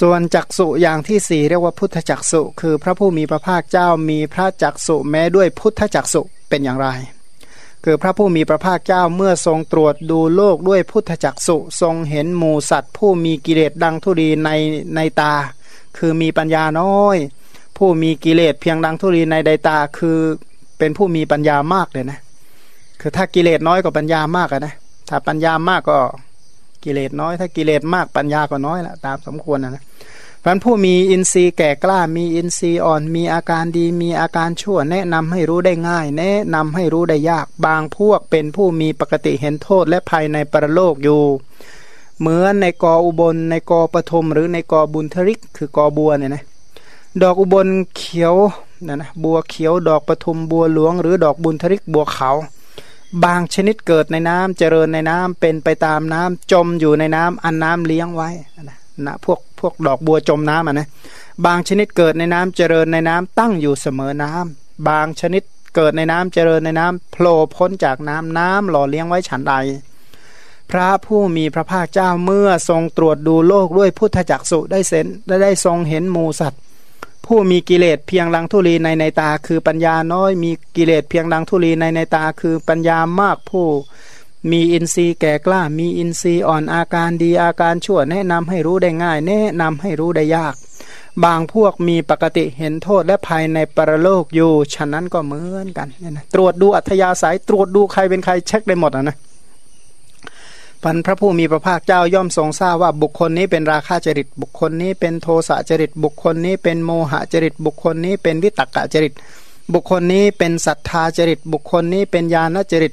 ส่วนจักสุอย่างที่สี่เรียกว่าพุทธจักสุ คือพระผู้มีพระภาคเจ้ามีพระจักสุแม้ด้วยพุทธจักสุเป็นอย่างไร คือพระผู้มีพระภาคเจ้าเมื่อทรงตรวจดูโลกด้วยพุทธจักสุทรงเห็นหมูสัตว์ ผู้มีกิเลสดังทุรีในในตา คือมีปัญญาน้อย ผู้มีกิเลสเพียงดังทุรีในใดตาคือเป็นผู้มีปัญญามากเลยนะ คือถ้ากิเลสน้อยกว่าปัญญามากนะถ้าปัญญามากก็ กิเลสน้อย ถ้ากิเลสมากปัญญาก็น้อยละตามสมควรนะนะพันผู้มีอินทรีย์แก่กล้ามีอินทรีย์อ่อน มีอาการดีมีอาการชั่ว แนะนำให้รู้ได้ง่าย แนะนำให้รู้ได้ยากบางพวกเป็นผู้มีปกติเห็นโทษและภัยในปรโลกอยู่ เหมือนในกออุบลในกอปฐมหรือในกอบุญทริก คือกอบัวเนี่ยนะดอกอุบลเขียวนะนะบัวเขียวดอกปฐมบัวหลวง หรือดอกบุญทริกบัวขาว บางชนิดเกิดในน้ำเจริญในน้ำเป็นไปตามน้ำจมอยู่ในน้ำอันน้ำเลี้ยงไว้นะนะพวกพวกดอกบัวจมน้ำอะนะบางชนิดเกิดในน้ำเจริญในน้ำตั้งอยู่เสมอน้ำบางชนิดเกิดในน้ำเจริญในน้ำโผล่พ้นจากน้ำน้ำหล่อเลี้ยงไว้ฉันใด พระผู้มีพระภาคเจ้าเมื่อทรงตรวจดูโลกด้วยพุทธจักสุได้เซนได้ได้ทรงเห็นหมูสัตว์ ผู้มีกิเลสเพียงลังทุลีในในตา คือปัญญาน้อย มีกิเลสเพียงลังทุลีในในตา คือปัญญามากผู้ มีอินทรีย์แก่กล้า มีอินทรีย์อ่อนอาการดีอาการชั่วแนะนำให้รู้ได้ง่าย แนะนำให้รู้ได้ยาก บางพวกมีปกติเห็นโทษและภัยในปรโลกอยู่ฉะนั้นก็เหมือนกันนะตรวจดูอัธยาศัยตรวจดูใครเป็นใครเช็คได้หมดนะ พันพระผู้มีพระภาคเจ้าย่อมทรงทราบว่าบุคคลนี้เป็นราคะจริต บุคคลนี้เป็นโทสะจริต บุคคลนี้เป็นโมหะจริต บุคคลนี้เป็นวิตกะจริต บุคคลนี้เป็นศรัทธาจริต บุคคลนี้เป็นญาณจริต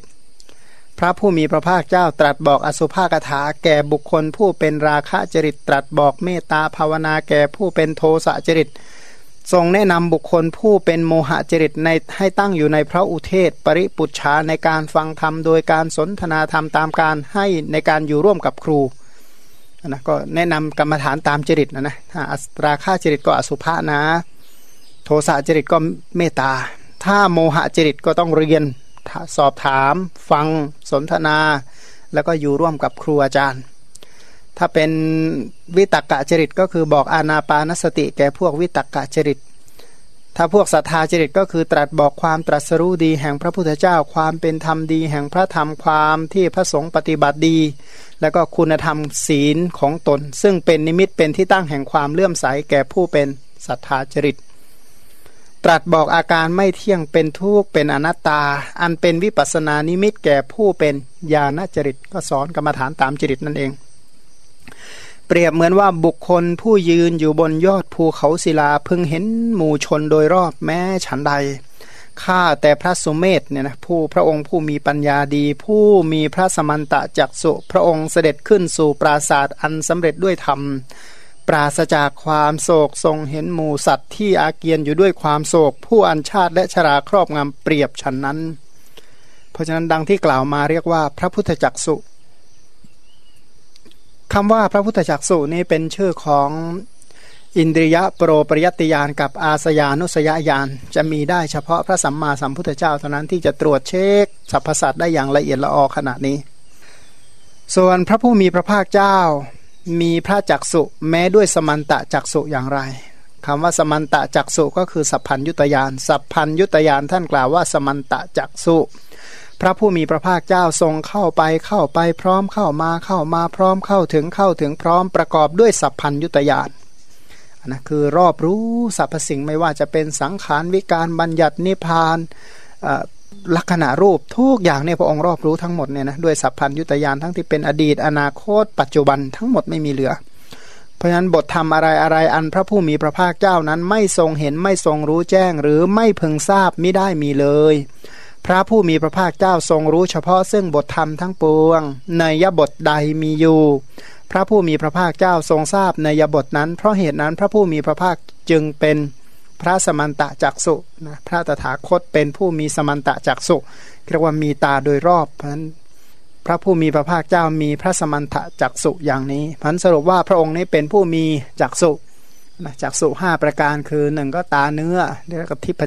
พระผู้มีพระภาคเจ้าตรัสบอกอสุภากถาแก่บุคคลผู้เป็นราคะจริต ตรัสบอกเมตตาภาวนาแก่ผู้เป็นโทสะจริต ทรงแนะนำบุคคลผู้เป็นโมหะจริตในให้ตั้งอยู่ในพระอุเทศ ปริปุจฉาในการฟังธรรมโดยการสนทนาธรรมตามการให้ในการอยู่ร่วมกับครูนะก็แนะนำกรรมฐานตามจริตนะนะถ้าราคาจริตก็อสุภะนะ โทสะจริตก็เมตตา ถ้าโมหะจริตก็ต้องเรียนสอบถาม ฟังสนทนา แล้วก็อยู่ร่วมกับครูอาจารย์ ถ้าเป็นวิตกกะจริตก็คือบอกอานาปานสติ แก่พวกวิตกกะจริต ถ้าพวกศรัทธาจริตก็คือตรัสบอกความตรัสรู้ดีแห่งพระพุทธเจ้า ความเป็นธรรมดี แห่งพระธรรมความที่พระสงฆ์ปฏิบัติดี แล้วก็คุณธรรมศีลของตน ซึ่งเป็นนิมิตเป็นที่ตั้งแห่งความเลื่อมใสแก่ผู้เป็นศรัทธาจริต ตรัสบอกอาการไม่เที่ยงเป็นทุกข์เป็นอนัตตา อันเป็นวิปัสสนานิมิตแก่ผู้เป็นญาณจริตก็สอนกรรมฐานตามจริตนั่นเอง เปรียบเหมือนว่าบุคคลผู้ยืนอยู่บนยอดภูเขาศิลาพึงเห็นหมู่ชนโดยรอบแม้ฉันใดข้าแต่พระสุเมธเนี่ยนะผู้พระองค์ผู้มีปัญญาดี ผู้มีพระสมันตะจักสุพระองค์เสด็จขึ้นสู่ปราศาสตร์อันสำเร็จด้วยธรรม ปราศจากความโศกทรงเห็นหมู่สัตว์ที่อาเกียนอยู่ด้วยความโศก ผู้อันชาติและชราครอบงำเปรียบฉันนั้น เพราะฉะนั้นดังที่กล่าวมาเรียกว่าพระพุทธจักสุ คำว่าพระพุทธจักสุนี้เป็นชื่อของอินทรียะโปรปริยติยานกับอาสยานุสยญาณจะมีได้เฉพาะพระสัมมาสัมพุทธเจ้าเท่านั้นที่จะตรวจเช็คสรรพสัตว์ได้อย่างละเอียดละออขนาดนี้ ส่วนพระผู้มีพระภาคเจ้ามีพระจักสุแม้ด้วยสมันตะจักสุอย่างไรคำว่าสมันตะจักสุก็คือสัพพัญยุตยานสัพพัญยุตยานท่านกล่าวว่าสมันตะจักสุ พระผู้มีพระภาคเจ้าทรงเข้าไปเข้าไปพร้อมเข้ามาเข้ามาพร้อมเข้าถึงเข้าถึงพร้อมประกอบด้วยสัพพัญยุตยานนะคือรอบรู้สรรพสิ่งไม่ว่าจะเป็นสังขารวิการบัญญัตินิพานลักษณะรูปทุกอย่างเนี่ยพระองค์รอบรู้ทั้งหมดเนี่ยนะด้วยสัพพัญยุตยานทั้งที่เป็นอดีต อนาคต ปัจจุบันทั้งหมดไม่มีเหลือ เพราะฉะนั้นบทธรรมอะไรอะไรอันพระผู้มีพระภาคเจ้านั้นไม่ทรงเห็นไม่ทรงรู้แจ้งหรือไม่พึงทราบไม่ได้มีเลย พระผู้มีพระภาคเจ้าทรงรู้เฉพาะซึ่งบทธรรมทั้งปวงในยบทใดมีอยู่ พระผู้มีพระภาคเจ้าทรงทราบในยบทนั้น เพราะเหตุนั้นพระผู้มีพระภาคจึงเป็นพระสมันตะจักสุนะพระตถาคตเป็นผู้มีสมันตะจักสุเรียกว่ามีตาโดยรอบเพราะนั้นพระผู้มีพระภาคเจ้ามีพระสมันตะจักสุอย่างนี้พันสรุปว่าพระองค์นี้เป็นผู้มีจักสุ นะจักสุห้าประการคือหนึ่งก็ตาเนื้อเรียกว่าทิพ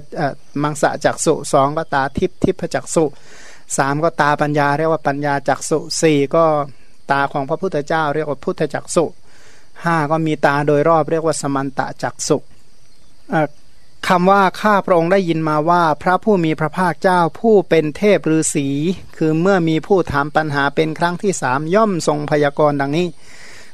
มังสะจักสุสองก็ตาทิพทิพจักสุสามก็ตาปัญญา เรียกว่าปัญญาจักสุสี่ก็ตาของพระพุทธเจ้า เรียกว่าพุทธจักสุห้าก็มีตาโดยรอบเรียกว่าสมันตะจักสุคำว่าข้าพระองค์ได้ยินมาว่าพระผู้มีพระภาคเจ้าผู้เป็นเทพฤาษีคือเมื่อมีผู้ถามปัญหาเป็นครั้งที่สามย่อมทรงพยากรณ์ดังนี้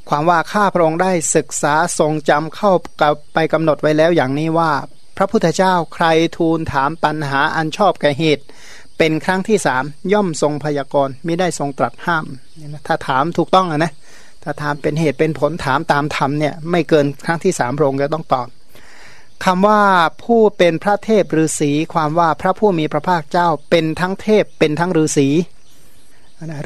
ความว่าข้าพระองค์ได้ศึกษาทรงจำเข้ากับไปกำหนดไว้แล้วอย่างนี้ว่า พระพุทธเจ้าใครทูลถามปัญหาอันชอบแก่เหตุ เป็นครั้งที่สามย่อมทรงพยากรณ์ไม่ได้ทรงตรัสห้ามถ้าถามถูกต้องอะนะถ้าถามเป็นเหตุเป็นผลถามตามธรรมเนี่ยไม่เกินครั้งที่สามพระองค์จะต้องตอบคำว่าผู้เป็นพระเทพฤาษีความว่าพระผู้มีพระภาคเจ้าเป็นทั้งเทพเป็นทั้งฤาษี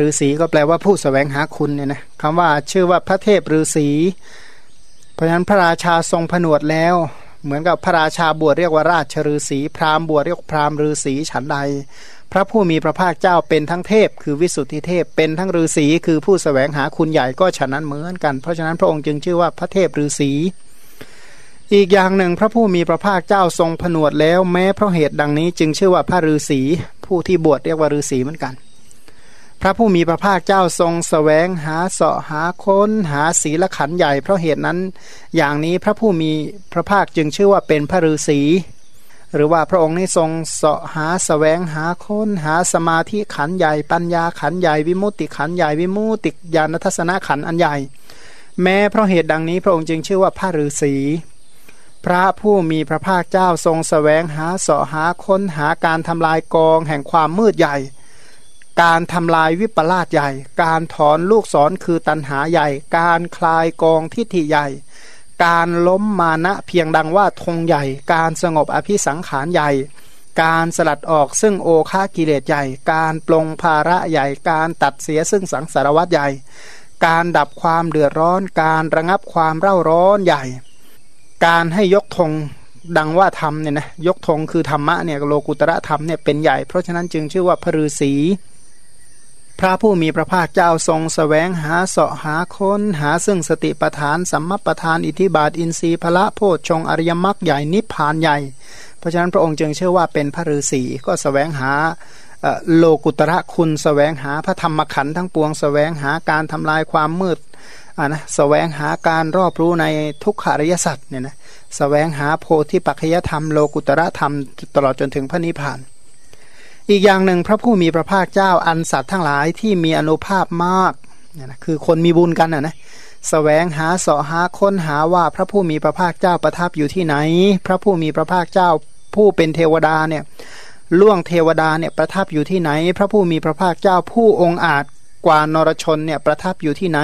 ฤาษีก็แปลว่าผู้สแสวงหาคุณเนี่ยนะคำว่าชื่อว่าพระเทพฤาษีเพราะฉะนั้นพระราชาทรงผนวดแล้ว เหมือนกับพระราชาบวชเรียกว่าราชฤาษีพราหมณ์บวชเรียกพราหมณ์ฤาษีฉันใด พระผู้มีพระภาคเจ้าเป็นทั้งเทพ คือวิสุทธิเทพเป็นทั้งฤาษีคือผู้สแสวงหาคุณใหญ่ก็ฉะนั้นเหมือนกัน เพราะฉะนั้นพระองค์จึงชื่อว่าพระเทพฤาษีอีกอย่างหนึ่งพระผู้มีพระภาคเจ้าทรงผนวดแล้วแม้เพราะเหตุดังนี้จึงชื่อว่าพระฤาษีผู้ที่บวชเรียกว่าฤาษีเหมือนกัน พระผู้มีพระภาคเจ้าทรงสแสวงหาเสาะหาค้นหาศีลขันใหญ่ เพราะเหตุนั้น อย่างนี้พระผู้มีพระภาคจึงชื่อว่าเป็นพระฤาษีหรือว่าพระองค์นี้ทรงเสาะหาสแสวงหาค้นหาสมาธิขันใหญ่ ปัญญาขันใหญ่วิมุตติขันใหญ่วิมุตติญาณทัศนขันอันใหญ่ แม้เพราะเหตุดังนี้พระองค์จึงชื่อว่าพระฤาษีพระผู้มีพระภาคเจ้าทรงสแสวงหาเสาะหาค้นหาการทำลายกองแห่งความมืดใหญ่ การทำลายวิปลาสใหญ่ การถอนลูกศรคือตันหาใหญ่ การคลายกองทิฏฐิใหญ่ การล้มมานะเพียงดังว่าธงใหญ่ การสงบอภิสังขารใหญ่ การสลัดออกซึ่งโอคากิเลสใหญ่ การปลงภาระใหญ่ การตัดเสียซึ่งสังสารวัตใหญ่ การดับความเดือดร้อน การระงับความเร่าร้อนใหญ่ การให้ยกธงดังว่าธรรมเนี่ยนะยกธงคือธรรมะเนี่ยโลกุตระธรรมเนี่ยเป็นใหญ่ เพราะฉะนั้นจึงชื่อว่าพฤษี พระผู้มีพระภาคเจ้าทรงสแสวงหาเสาะหาค้นหาซึ่งสติปทานสัมมาปทานอิทิบาทอินทรีย์พละโพชงอริยมรรคใหญ่นิพพานใหญ่ เพราะฉะนั้นพระองค์จึงเชื่อว่าเป็นพระฤาษีก็สแสวงหาโลกุตระคุณสแสวงหาพระธรรมขันธ์ทั้งปวงสแสวงหาการทำลายความมืดอ่านะสแสวงหาการรอบรู้ในทุกขาริยสัตว์เนี่ยนะสแสวงหาโพธิปัจจยธรรมโลกุตระธรรมตลอดจนถึงพระนิพพาน อีกอย่างหนึ่งพระผู้มีพระภาคเจ้าอันสัตว์ทั้งหลายที่มีอนุภาพมากเนี่ยนะคือคนมีบุญกันนะนะสแสวงหาเสาะหาค้นหาว่าพระผู้มีพระภาคเจ้าประทับอยู่ที่ไหน พระผู้มีพระภาคเจ้าผู้เป็นเทวดาเนี่ยล่วงเทวดาเนี่ยประทับอยู่ที่ไหน พระผู้มีพระภาคเจ้าผู้องค์อาจกว่านรชนเนี่ยประทับอยู่ที่ไหน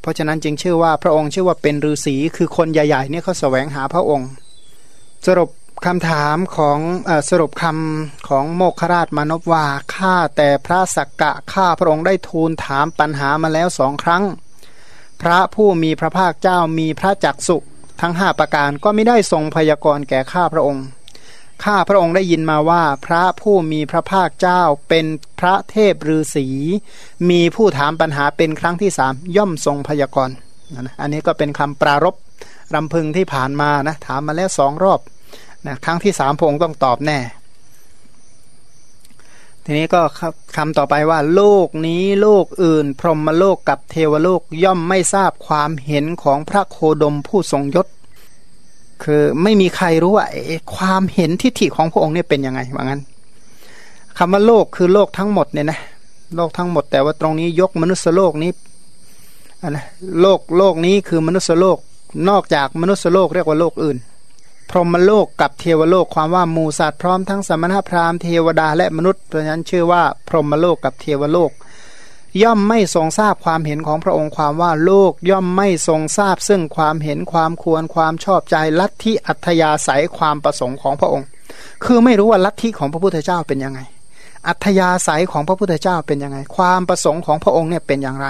เพราะฉะนั้นจึงชื่อว่าพระองค์ชื่อว่าเป็นฤาษีคือคนใหญ่ๆเนี่ยเขาแสวงหาพระองค์ สรุป คำถามของอสรุปคำของโมคราชมานพว่าข้าแต่พระสักกะข้าพระองค์ได้ทูลถามปัญหามาแล้วสองครั้ง พระผู้มีพระภาคเจ้ามีพระจักสุทั้งห้าประการก็ไม่ได้ทรงพยากรณ์แก่ข้าพระองค์ ข้าพระองค์ได้ยินมาว่าพระผู้มีพระภาคเจ้าเป็นพระเทพฤาษีมีผู้ถามปัญหาเป็นครั้งที่สามย่อมทรงพยากรณ์อันนี้ก็เป็นคำปรารบรำพึงที่ผ่านมานะถามมาแล้วสองรอบ นะครั้งที่สามพระองค์ต้องตอบแน่ ทีนี้ก็คำต่อไปว่า โลกนี้โลกอื่น พรหมโลกกับเทวโลกย่อมไม่ทราบความเห็นของพระโคดมผู้ทรงยศ คือไม่มีใครรู้ว่าความเห็นทิฏฐิของพระองค์เนี่ยเป็นยังไงว่างั้นคำว่าโลกคือโลกทั้งหมดเนี่ยนะโลกทั้งหมดแต่ว่าตรงนี้ยกมนุษยโลกนี้อันนะโลกโลกนี้คือมนุษยโลกนอกจากมนุษยโลกเรียกว่าโลกอื่น พรหมโลกกับเทวโลกความว่าหมูสัตว์พร้อมทั้งสมณพราหมณ์เทวดาและมนุษย์เพราะฉะนั้นชื่อว่าพรหมโลกกับเทวโลก ย่อมไม่ทรงทราบความเห็นของพระองค์ความว่าโลกย่อมไม่ทรงทราบ ซึ่งความเห็นความควรความชอบใจลัทธิอัธยาศัยความประสงค์ของพระองค์ คือไม่รู้ว่าลัทธิของพระพุทธเจ้าเป็นยังไง อัธยาศัยของพระพุทธเจ้าเป็นยังไง ความประสงค์ของพระองค์เนี่ยเป็นอย่างไร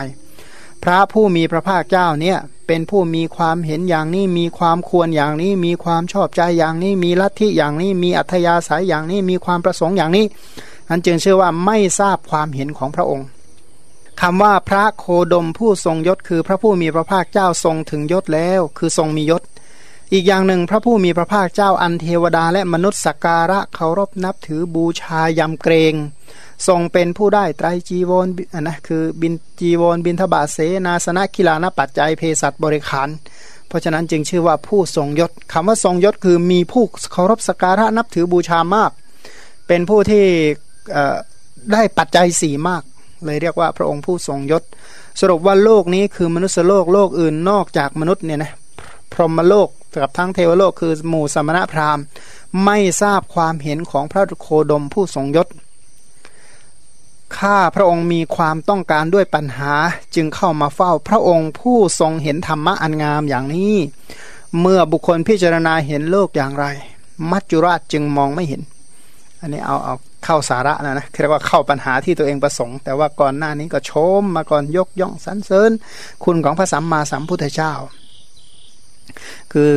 พระผู้มีพระภาคเจ้าเนี่ยเป็นผู้มีความเห็นอย่างนี้มีความควรอย่างนี้ มีความชอบใจอย่างนี้ มีลัทธิอย่างนี้ มีอัธยาศัยอย่างนี้มีความประสงค์อย่างนี้นั้นจึงเชื่อว่าไม่ทราบความเห็นของพระองค์คำว่าพระโคดมผู้ทรงยศคือพระผู้มีพระภาคเจ้าทรงถึงยศแล้ว คือทรงมียศ อีกอย่างหนึ่งพระผู้มีพระภาคเจ้าอันเทวดาและมนุษย์สักการะเคารพนับถือบูชายำเกรง ทรงเป็นผู้ได้ไตรจีวรนนะคือบินจีวรบินทบาทเสนาสนะกีฬานปัจจัยเภสัชบริขาร เพราะฉะนั้นจึงชื่อว่าผู้ทรงยศคำว่าทรงยศคือมีผู้เคารพสการะนับถือบูชามาก เป็นผู้ที่ได้ปัจจัยสี่มาก เลยเรียกว่าพระองค์ผู้ทรงยศ สรุปว่าโลกนี้คือมนุษยโลกโลกอื่นนอกจากมนุษย์เนี่ยนะพรหมโลกกับทั้งเทวโลกคือหมู่สมณะพราหมณ์ ไม่ทราบความเห็นของพระโคดมผู้ทรงยศ ข้าพระองค์มีความต้องการด้วยปัญหาจึงเข้ามาเฝ้าพระองค์ผู้ทรงเห็นธรรมะอันงามอย่างนี้ เมื่อบุคคลพิจารณาเห็นโลกอย่างไร มัจจุราชจึงมองไม่เห็น อันนี้เอาเอาเข้าสาระนะนะเรียกว่าเข้าปัญหาที่ตัวเองประสงค์ แต่ว่าก่อนหน้านี้ก็ชมมาก่อนยกย่องสรรเสริญ คุณของพระสัมมาสัมพุทธเจ้า คือ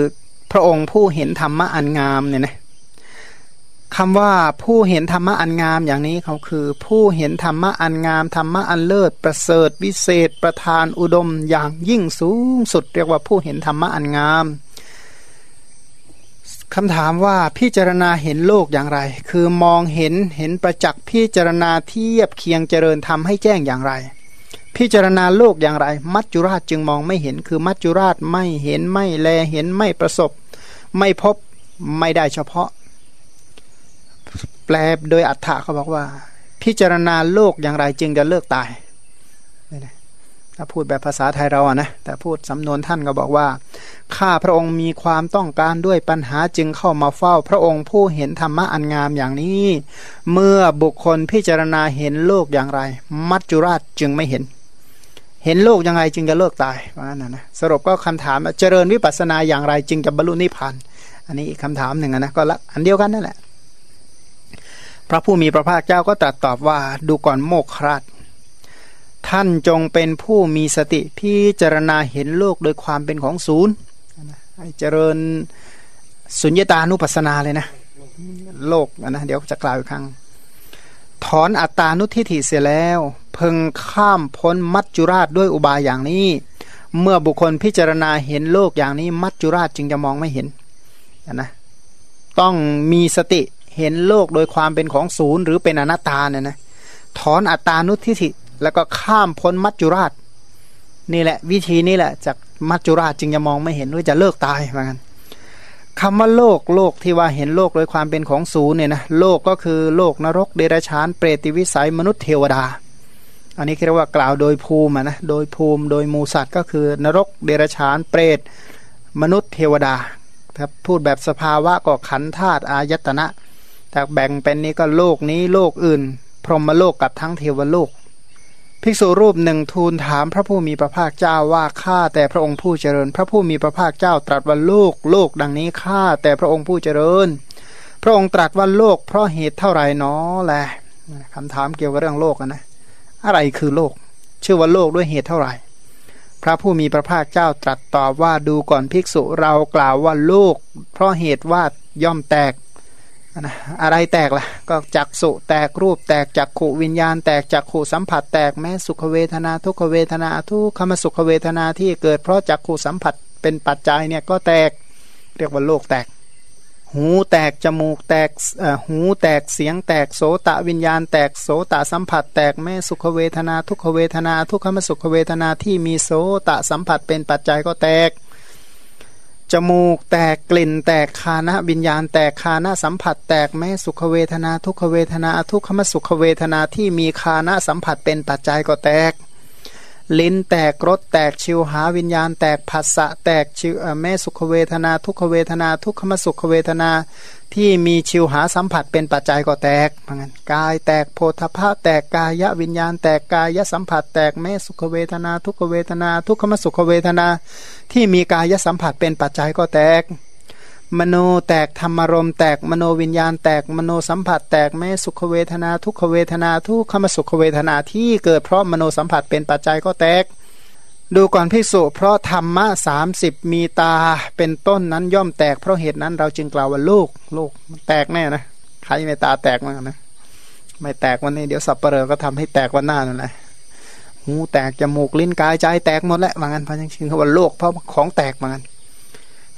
พระองค์ผู้เห็นธรรมะอันงามเนี่ยนะ คำว่าผู้เห็นธรรมะอันงามอย่างนี้เขาคือ ผู้เห็นธรรมะอันงามธรรมะอันเลิศประเสริฐวิเศษ ประธานอุดมอย่างยิ่งสูงสุด เรียกว่าผู้เห็นธรรมะอันงามคำถามว่าพิจารณาเห็นโลกอย่างไร คือมองเห็นเห็นประจักษ์พิจารณาเทียบเคียงเจริญทำให้แจ้งอย่างไร พิจารณาโลกอย่างไร มัจจุราชจึงมองไม่เห็น คือมัจจุราชไม่เห็นไม่แลเห็นไม่ประสบ ไม่พบไม่ได้เฉพาะ แปลโดยอัฏฐะเขาบอกว่า พิจารณาโลกอย่างไรจึงจะเลิกตายถ้าพูดแบบภาษาไทยเราอะนะแต่พูดสำนวนท่านก็บอกว่าข้าพระองค์มีความต้องการด้วยปัญหาจึงเข้ามาเฝ้า พระองค์ผู้เห็นธรรมะอันงามอย่างนี้ เมื่อบุคคลพิจารณาเห็นโลกอย่างไร มัจจุราชจึงไม่เห็น เห็นโลกยังไงจึงจะเลิกตายว่านั่นนะสรุปก็คำถามเจริญวิปัสสนาอย่างไรจึงจะบรรลุนิพพานอันนี้อีกคำถามหนึ่งนะก็ละอันเดียวกันนั่นแหละ พระผู้มีพระภาคเจ้าก็ตรัสตอบว่าดูก่อนโมกขราชท่านจงเป็นผู้มีสติพิจารณาเห็นโลกโดยความเป็นของศูนย์ให้เจริญสุญญตานุปัสสนาเลยนะ โลกนะเดี๋ยวจะกล่าวอีกครั้ง ถอนอัตตานุทิฏฐิเสียแล้ว เพึงข้ามพ้นมัจจุราชด้วยอุบายอย่างนี้ เมื่อบุคคลพิจารณาเห็นโลกอย่างนี้ มัจจุราชจึงจะมองไม่เห็นนะต้องมีสติ เห็นโลกโดยความเป็นของศูนย์หรือเป็นอนัตตาเนี่ยนะถอนอัตตานุทิฏฐิแล้วก็ข้ามพ้นมัจจุราช นี่แหละ วิธีนี้แหละจากมัจจุราชจึงจะมองไม่เห็นว่าจะเลิกตายเหมือนกันคำว่าโลกโลกที่ว่าเห็นโลกโดยความเป็นของศูนย์เนี่ยนะโลกก็คือโลกนรกเดรัจฉานเปรติวิสัยมนุษย์เทวดา อันนี้เรียกว่ากล่าวโดยภูมินะโดยภูมิโดยมูสัตว์ก็คือนรกเดรัจฉานเปรตมนุษย์เทวดาครับพูดแบบสภาวะก็ขันธาตุอายตนะ ถ้าแบ่งเป็นนี้ก็โลกนี้โลกอื่น พรหมโลกกับทั้งเทวโลก ภิกษุรูปหนึ่งทูลถามพระผู้มีพระภาคเจ้าว่าข้าแต่พระองค์ผู้เจริญ พระผู้มีพระภาคเจ้าตรัสว่าโลกโลกดังนี้ข้าแต่พระองค์ผู้เจริญ พระองค์ตรัสว่าโลกเพราะเหตุเท่าไรเนาะแหละคำถามเกี่ยวกับเรื่องโลกนะอะไรคือโลก ชื่อว่าโลกด้วยเหตุเท่าไหร่พระผู้มีพระภาคเจ้าตรัสตอบว่าดูก่อนภิกษุเรากล่าวว่าโลก เพราะเหตุว่าย่อมแตก นะอะไรแตกละ่ะก็จักสุแตกรูปแตกจักขูวิญญาณ แตกจักขูสัมผัส แตกแม้สุขเวทนาทุกขเวทนาทุกขมสุขเวทนาที่เกิดเพราะจักขูสัมผัสเป็นปัจจัยเนี่ยก็แตกเรียกว่าโลกแตก หูแตกจมูกแตกหูแตกเสียงแตกโสตะวิญญาณ แตกโสตะสัมผัส แตกแม่สุขเวทนา ทุกขเวทนา ทุกขมสุขเวทนาที่มีโสตะสัมผัสเป็นปัจจัยก็แตก จมูกแตกกลิ่นแตกคานะวิญญาณ แตกคานะสัมผัส แตกแม้สุขเวทนา ทุกขเวทนาทุกขมสุขเวทนาที่มีคานะสัมผัสเป็นปัจจัยก็แตก ลิ้นแตกรสแตกชิวหาวิญญาณ แตกผัสสะแตกชิวแม่สุขเวทนา ทุกขเวทนา ทุกขมสุขเวทนา ที่มีชิวหาสัมผัสเป็นปัจจัยก็แตกเหมือนกันกายแตกโพธพะแตกกายวิญญาณ แตกกายสัมผัส แตกแม่สุขเวทนา ทุกขเวทนา ทุกขมสุขเวทนา ที่มีกายสัมผัสเป็นปัจจัยก็แตก มโนแตกธรรมารมแตกมโนวิญญาณแตกมโนสัมผัส แตกแม่สุขเวทนา ทุกขเวทนาทุกขมสุขเวทนาที่เกิดเพราะมโนสัมผัสเป็นปัจจัยก็แตก ดูก่อนภิกษุเพราะธรรมะสามสิบมีตาเป็นต้นนั้นย่อมแตกเพราะเหตุนั้นเราจึงกล่าวว่าลูกลูกแตกแน่นะใครไม่ตาแตกมั้งนะไม่แตกวันนี้เดี๋ยวสับเปลือก็ทำให้แตกวันหน้านั่นแหละหูแตกจมูกลิ้นกายใจแตกหมดแล้วว่างั้นพระยังชิงเขาว่าโลกเพราะของแตกว่างั้น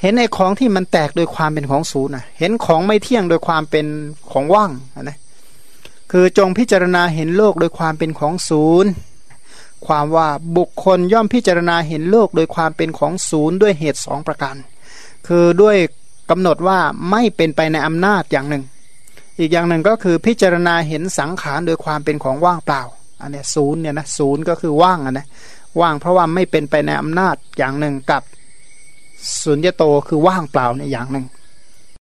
เห็นไอ้ของที่มันแตกโดยความเป็นของศูนย์นะเห็นของไม่เที่ยงโดยความเป็นของว่างนะคือจงพิจารณาเห็นโลกโดยความเป็นของศูนย์ความว่าบุคคลย่อมพิจารณาเห็นโลกโดยความเป็นของศูนย์ด้วยเหตุสองประการ คือด้วยกำหนดว่าไม่เป็นไปในอำนาจอย่างหนึ่ง อีกอย่างหนึ่งก็คือพิจารณาเห็นสังขารโดยความเป็นของว่างเปล่าอันนี้ศูนย์เนี่ยนะศูนย์ก็คือว่างอะนะว่างเพราะว่าไม่เป็นไปในอำนาจอย่างหนึ่งกับ สุญญโตคือว่างเปล่าในอย่างหนึ่ง